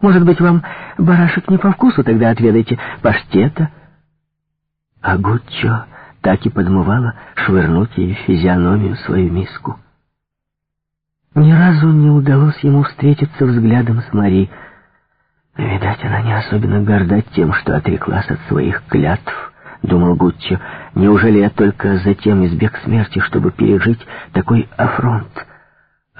Может быть, вам барашек не по вкусу, тогда отведайте паштета. А Гуччо так и подмывала швырнуть ей физиономию свою миску. Ни разу не удалось ему встретиться взглядом с Мари. Видать, она не особенно горда тем, что отреклась от своих клятв, думал Гуччо. Неужели я только затем избег смерти, чтобы пережить такой афронт?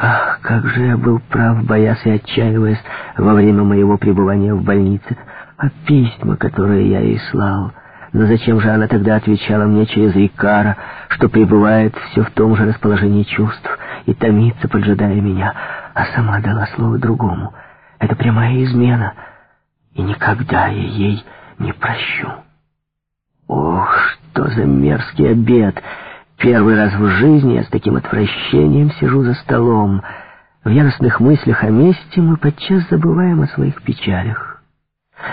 Ах, как же я был прав, боясь и отчаиваясь во время моего пребывания в больнице, а письма, которые я ей слал... Но зачем же она тогда отвечала мне через Икара, что пребывает все в том же расположении чувств и томится, поджидая меня, а сама дала слово другому? Это прямая измена, и никогда я ей не прощу. Ох, что за мерзкий обед! Первый раз в жизни я с таким отвращением сижу за столом. В яростных мыслях о месте мы подчас забываем о своих печалях.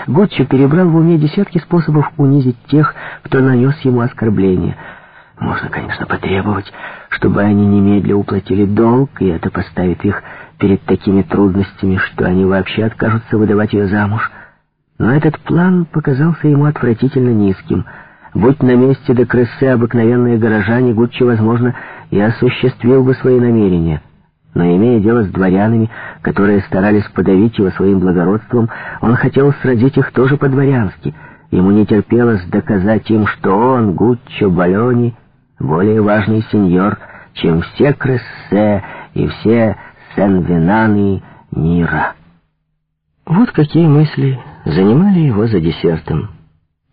Гуччо перебрал в уме десятки способов унизить тех, кто нанес ему оскорбление. Можно, конечно, потребовать, чтобы они немедля уплатили долг, и это поставит их перед такими трудностями, что они вообще откажутся выдавать ее замуж. Но этот план показался ему отвратительно низким. Будь на месте до крысы обыкновенные горожане, Гуччо, возможно, и осуществил бы свои намерения — но имея дело с дворянами, которые старались подавить его своим благородством, он хотел сразить их тоже по-дворянски. Ему не терпелось доказать им, что он, Гуччо Балони, более важный сеньор, чем все Крессе и все Сен-Венаны мира. Вот какие мысли занимали его за десертом.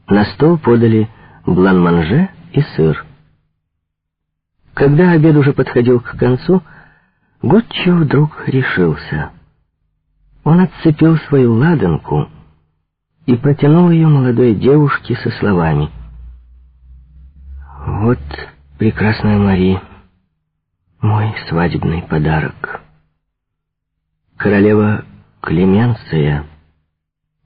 На стол подали блан-манже и сыр. Когда обед уже подходил к концу, Гуччо вдруг решился. Он отцепил свою ладанку и протянул ее молодой девушке со словами. «Вот, прекрасная Мари, мой свадебный подарок. Королева Клеменция».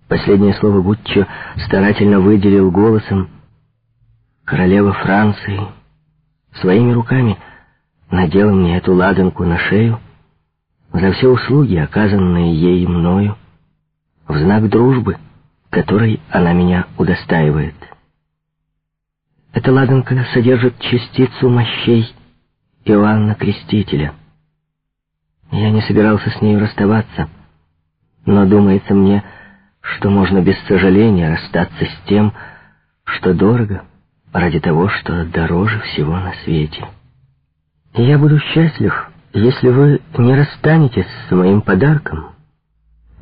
Последнее слово Гуччо старательно выделил голосом. «Королева Франции» своими руками — надела мне эту ладанку на шею за все услуги, оказанные ей мною, в знак дружбы, которой она меня удостаивает. Эта ладанка содержит частицу мощей Иоанна Крестителя. Я не собирался с нею расставаться, но думается мне, что можно без сожаления расстаться с тем, что дорого, ради того, что дороже всего на свете». Я буду счастлив, если вы не расстанетесь с моим подарком,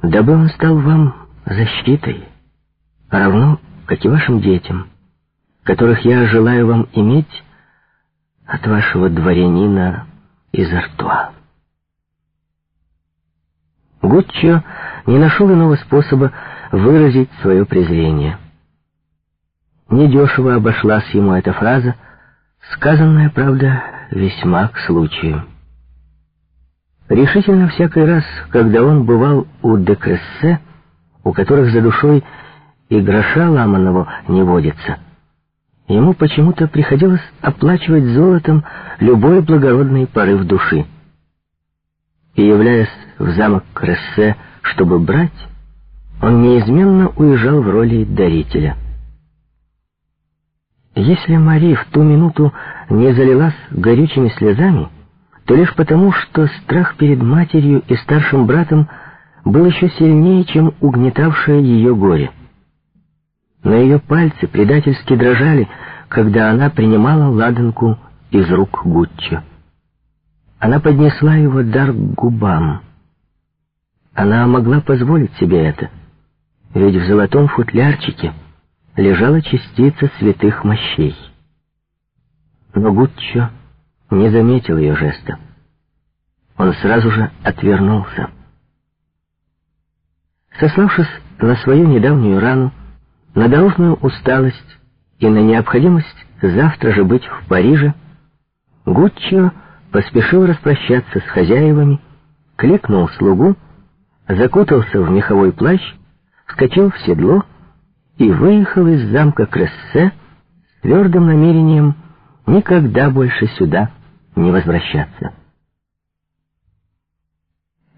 дабы он стал вам защитой, равно как и вашим детям, которых я желаю вам иметь от вашего дворянина из Артуа. Гуччо не нашел иного способа выразить свое презрение. Недешево обошлась ему эта фраза, сказанная, правда, весьма к случаю. Решительно всякий раз, когда он бывал у Декрессе, у которых за душой и гроша ламанного не водится, ему почему-то приходилось оплачивать золотом любой благородный порыв души. И, являясь в замок Крессе, чтобы брать, он неизменно уезжал в роли дарителя — если Мари в ту минуту не залилась горючими слезами, то лишь потому, что страх перед матерью и старшим братом был еще сильнее, чем угнетавшее ее горе. Но ее пальцы предательски дрожали, когда она принимала ладанку из рук Гуччо. Она поднесла его дар к губам. Она могла позволить себе это, ведь в золотом футлярчике — лежала частица святых мощей. Но Гуччо не заметил ее жеста. Он сразу же отвернулся. Сославшись на свою недавнюю рану, на дорожную усталость и на необходимость завтра же быть в Париже, Гуччо поспешил распрощаться с хозяевами, кликнул слугу, закутался в меховой плащ, вскочил в седло и выехал из замка Крессе с твердым намерением никогда больше сюда не возвращаться.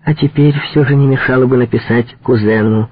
А теперь все же не мешало бы написать кузену